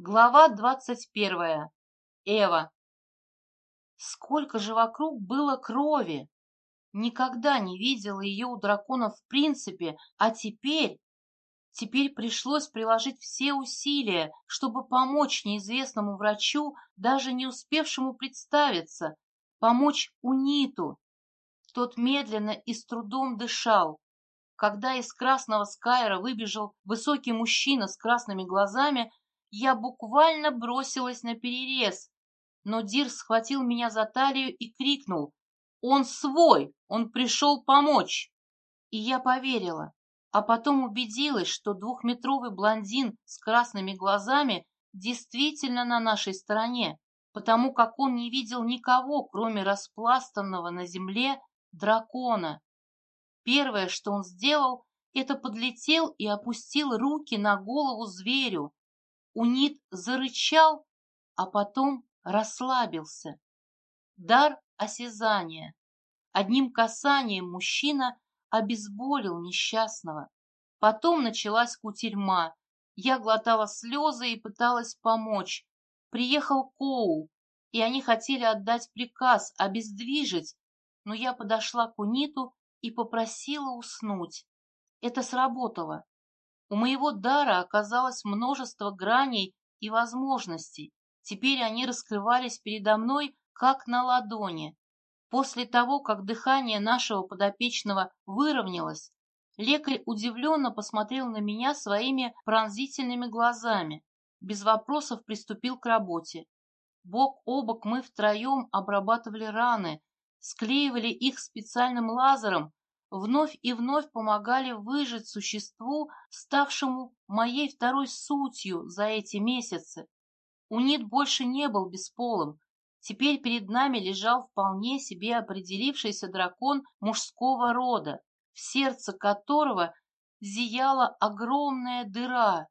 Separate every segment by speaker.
Speaker 1: Глава двадцать первая. Эва. Сколько же вокруг было крови! Никогда не видела ее у драконов в принципе, а теперь... Теперь пришлось приложить все усилия, чтобы помочь неизвестному врачу, даже не успевшему представиться, помочь Униту. Тот медленно и с трудом дышал. Когда из красного скайра выбежал высокий мужчина с красными глазами, я буквально бросилась на перерез, но Дир схватил меня за талию и крикнул «Он свой! Он пришел помочь!» И я поверила, а потом убедилась, что двухметровый блондин с красными глазами действительно на нашей стороне, потому как он не видел никого, кроме распластанного на земле дракона. Первое, что он сделал, это подлетел и опустил руки на голову зверю, Унит зарычал, а потом расслабился. Дар осязания. Одним касанием мужчина обезболил несчастного. Потом началась кутерьма. Я глотала слезы и пыталась помочь. Приехал Коул, и они хотели отдать приказ обездвижить, но я подошла к Униту и попросила уснуть. Это сработало. У моего дара оказалось множество граней и возможностей. Теперь они раскрывались передо мной, как на ладони. После того, как дыхание нашего подопечного выровнялось, лекарь удивленно посмотрел на меня своими пронзительными глазами. Без вопросов приступил к работе. Бок о бок мы втроем обрабатывали раны, склеивали их специальным лазером, вновь и вновь помогали выжить существу, ставшему моей второй сутью за эти месяцы. Унит больше не был бесполым. Теперь перед нами лежал вполне себе определившийся дракон мужского рода, в сердце которого зияла огромная дыра.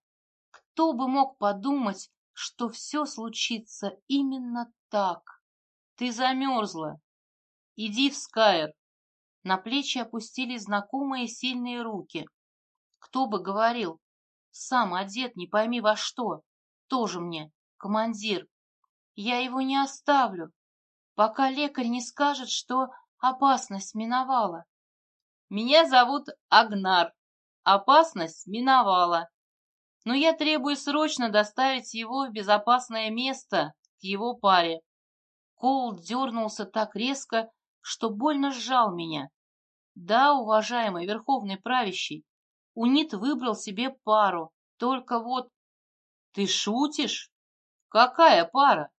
Speaker 1: Кто бы мог подумать, что все случится именно так? Ты замерзла. Иди в Скайр, на плечи опустились знакомые сильные руки. Кто бы говорил, сам одет не пойми во что, тоже мне, командир. Я его не оставлю, пока лекарь не скажет, что опасность миновала. Меня зовут Агнар. Опасность миновала. Но я требую срочно доставить его в безопасное место к его паре. Коул дернулся так резко, что больно сжал меня. Да, уважаемый верховный правящий, Унит выбрал себе пару, только вот... Ты шутишь? Какая пара?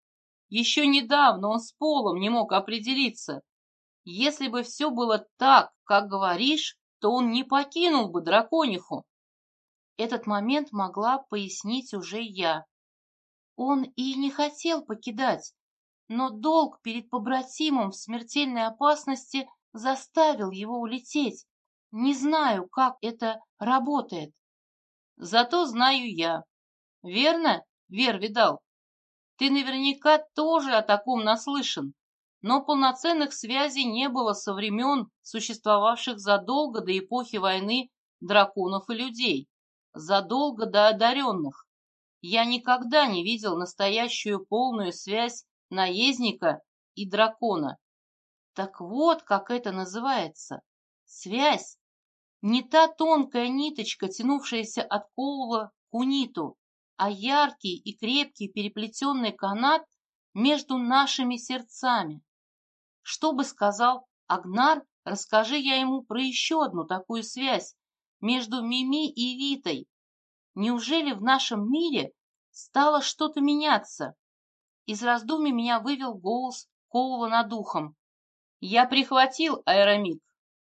Speaker 1: Еще недавно он с полом не мог определиться. Если бы все было так, как говоришь, то он не покинул бы дракониху. Этот момент могла пояснить уже я. Он и не хотел покидать, но долг перед побратимом в смертельной опасности заставил его улететь. Не знаю, как это работает. Зато знаю я. Верно, Вер видал? Ты наверняка тоже о таком наслышан. Но полноценных связей не было со времен, существовавших задолго до эпохи войны драконов и людей, задолго до одаренных. Я никогда не видел настоящую полную связь наездника и дракона. Так вот, как это называется. Связь. Не та тонкая ниточка, тянувшаяся от Коула к униту, а яркий и крепкий переплетенный канат между нашими сердцами. Что бы сказал Агнар, расскажи я ему про еще одну такую связь между Мими и Витой. Неужели в нашем мире стало что-то меняться? Из раздумий меня вывел голос Коула над ухом. Я прихватил аэромик.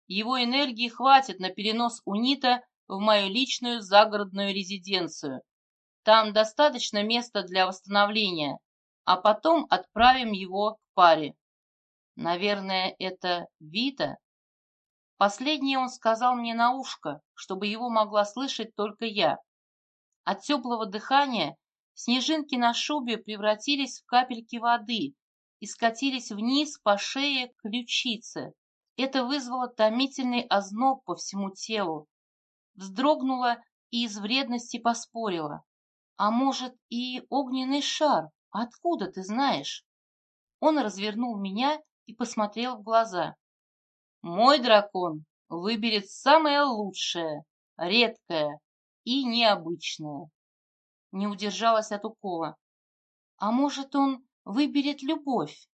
Speaker 1: Его энергии хватит на перенос унита в мою личную загородную резиденцию. Там достаточно места для восстановления, а потом отправим его к паре. Наверное, это Вита? Последнее он сказал мне на ушко, чтобы его могла слышать только я. От теплого дыхания снежинки на шубе превратились в капельки воды, и скатились вниз по шее к ключице. Это вызвало томительный озноб по всему телу. Вздрогнула и из вредности поспорила. А может, и огненный шар? Откуда ты знаешь? Он развернул меня и посмотрел в глаза. Мой дракон выберет самое лучшее, редкое и необычное. Не удержалась от укола. А может, он выберет любовь,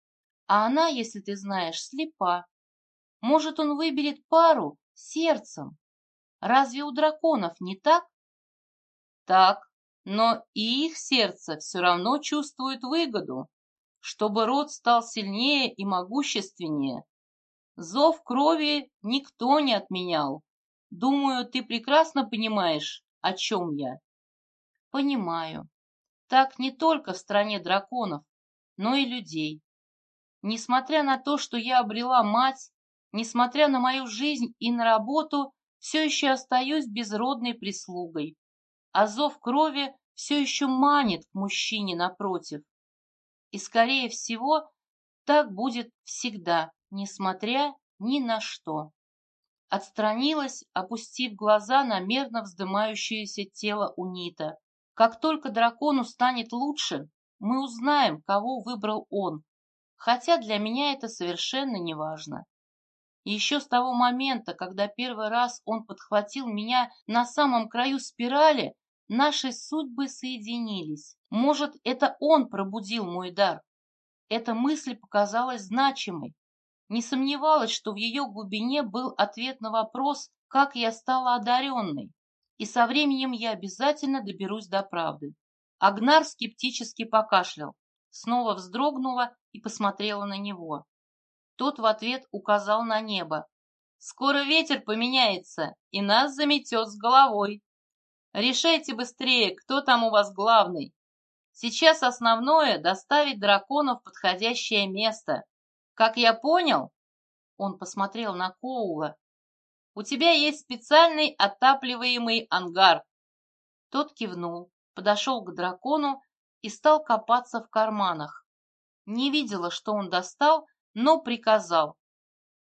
Speaker 1: а она, если ты знаешь, слепа. Может, он выберет пару сердцем. Разве у драконов не так? Так, но и их сердце все равно чувствует выгоду, чтобы род стал сильнее и могущественнее. Зов крови никто не отменял. Думаю, ты прекрасно понимаешь, о чем я. Понимаю. Так не только в стране драконов, но и людей. Несмотря на то, что я обрела мать, несмотря на мою жизнь и на работу, все еще остаюсь безродной прислугой. А зов крови все еще манит к мужчине напротив. И, скорее всего, так будет всегда, несмотря ни на что. Отстранилась, опустив глаза на мерно вздымающееся тело Унита. Как только дракону станет лучше, мы узнаем, кого выбрал он, хотя для меня это совершенно не важно. Еще с того момента, когда первый раз он подхватил меня на самом краю спирали, наши судьбы соединились. Может, это он пробудил мой дар? Эта мысль показалась значимой. Не сомневалась, что в ее глубине был ответ на вопрос, как я стала одаренной. И со временем я обязательно доберусь до правды. Агнар скептически покашлял снова вздрогнула и посмотрела на него. Тот в ответ указал на небо. «Скоро ветер поменяется, и нас заметет с головой. Решайте быстрее, кто там у вас главный. Сейчас основное — доставить дракона в подходящее место. Как я понял...» Он посмотрел на Коула. «У тебя есть специальный отапливаемый ангар». Тот кивнул, подошел к дракону и стал копаться в карманах. Не видела, что он достал, но приказал.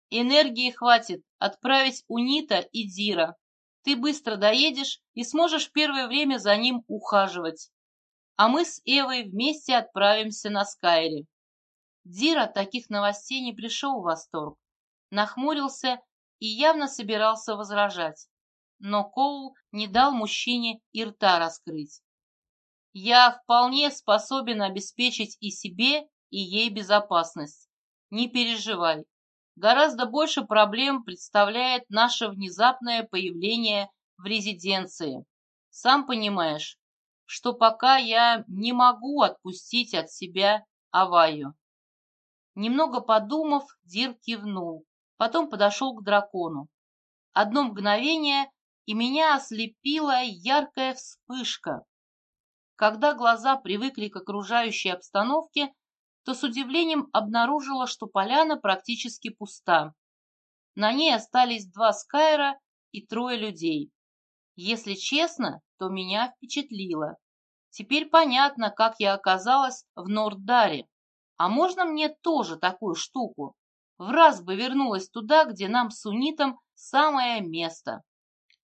Speaker 1: Энергии хватит отправить Унита и Дира. Ты быстро доедешь и сможешь первое время за ним ухаживать. А мы с Эвой вместе отправимся на Скайре. Дир от таких новостей не пришел в восторг. Нахмурился и явно собирался возражать. Но Коул не дал мужчине и рта раскрыть. Я вполне способен обеспечить и себе, и ей безопасность. Не переживай. Гораздо больше проблем представляет наше внезапное появление в резиденции. Сам понимаешь, что пока я не могу отпустить от себя Аваю. Немного подумав, Дир кивнул, потом подошел к дракону. Одно мгновение, и меня ослепила яркая вспышка. Когда глаза привыкли к окружающей обстановке, то с удивлением обнаружила, что поляна практически пуста. На ней остались два скайра и трое людей. Если честно, то меня впечатлило. Теперь понятно, как я оказалась в Норддаре. А можно мне тоже такую штуку? В раз бы вернулась туда, где нам с Унитом самое место.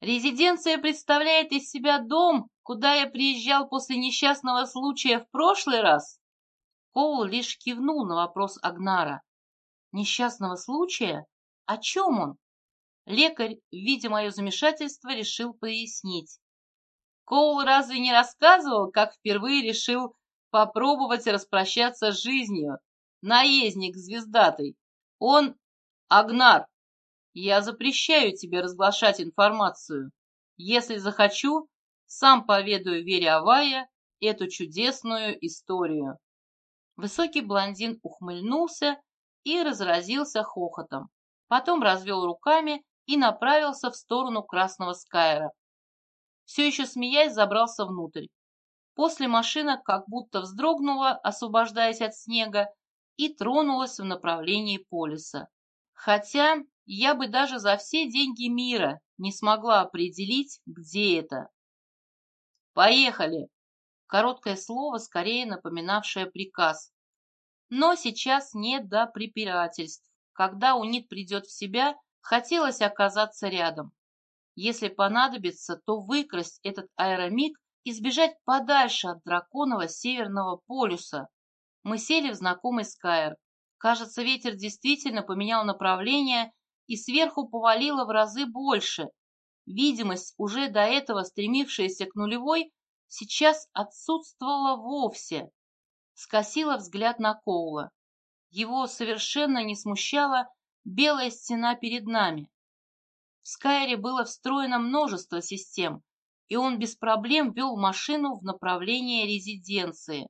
Speaker 1: Резиденция представляет из себя дом, куда я приезжал после несчастного случая в прошлый раз? Коул лишь кивнул на вопрос Агнара. Несчастного случая? О чем он? Лекарь, видя мое замешательство, решил пояснить. Коул разве не рассказывал, как впервые решил попробовать распрощаться с жизнью? Наездник звездатый. Он Агнар. Я запрещаю тебе разглашать информацию. Если захочу, сам поведаю Вере Авая эту чудесную историю. Высокий блондин ухмыльнулся и разразился хохотом. Потом развел руками и направился в сторону красного Скайра. Все еще смеясь, забрался внутрь. После машина как будто вздрогнула, освобождаясь от снега, и тронулась в направлении полиса. Хотя я бы даже за все деньги мира не смогла определить, где это. «Поехали!» Короткое слово, скорее напоминавшее приказ. Но сейчас не до препирательств. Когда Унит придет в себя, хотелось оказаться рядом. Если понадобится, то выкрасть этот аэромик и сбежать подальше от драконового северного полюса. Мы сели в знакомый Скайр. Кажется, ветер действительно поменял направление и сверху повалило в разы больше. Видимость, уже до этого стремившаяся к нулевой, сейчас отсутствовала вовсе. Скосила взгляд на Коула. Его совершенно не смущала белая стена перед нами. В Скайре было встроено множество систем, и он без проблем вел машину в направлении резиденции.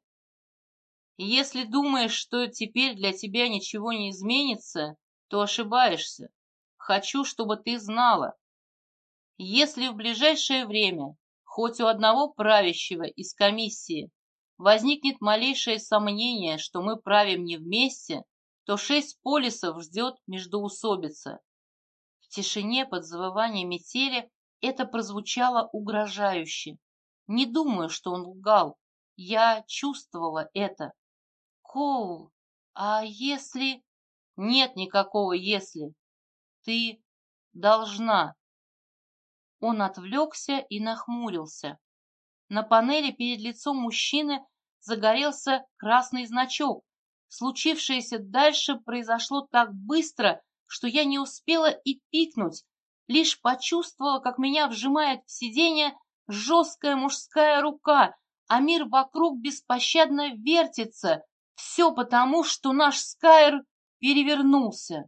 Speaker 1: Если думаешь, что теперь для тебя ничего не изменится, то ошибаешься. Хочу, чтобы ты знала. Если в ближайшее время хоть у одного правящего из комиссии возникнет малейшее сомнение, что мы правим не вместе, то шесть полисов ждет междоусобица. В тишине под завывание метели это прозвучало угрожающе. Не думаю, что он лгал. Я чувствовала это. Коул, а если... Нет никакого «если». Ты должна. Он отвлекся и нахмурился. На панели перед лицом мужчины загорелся красный значок. Случившееся дальше произошло так быстро, что я не успела и пикнуть, лишь почувствовала, как меня вжимает в сиденье жесткая мужская рука, а мир вокруг беспощадно вертится. Все потому, что наш Скайр перевернулся.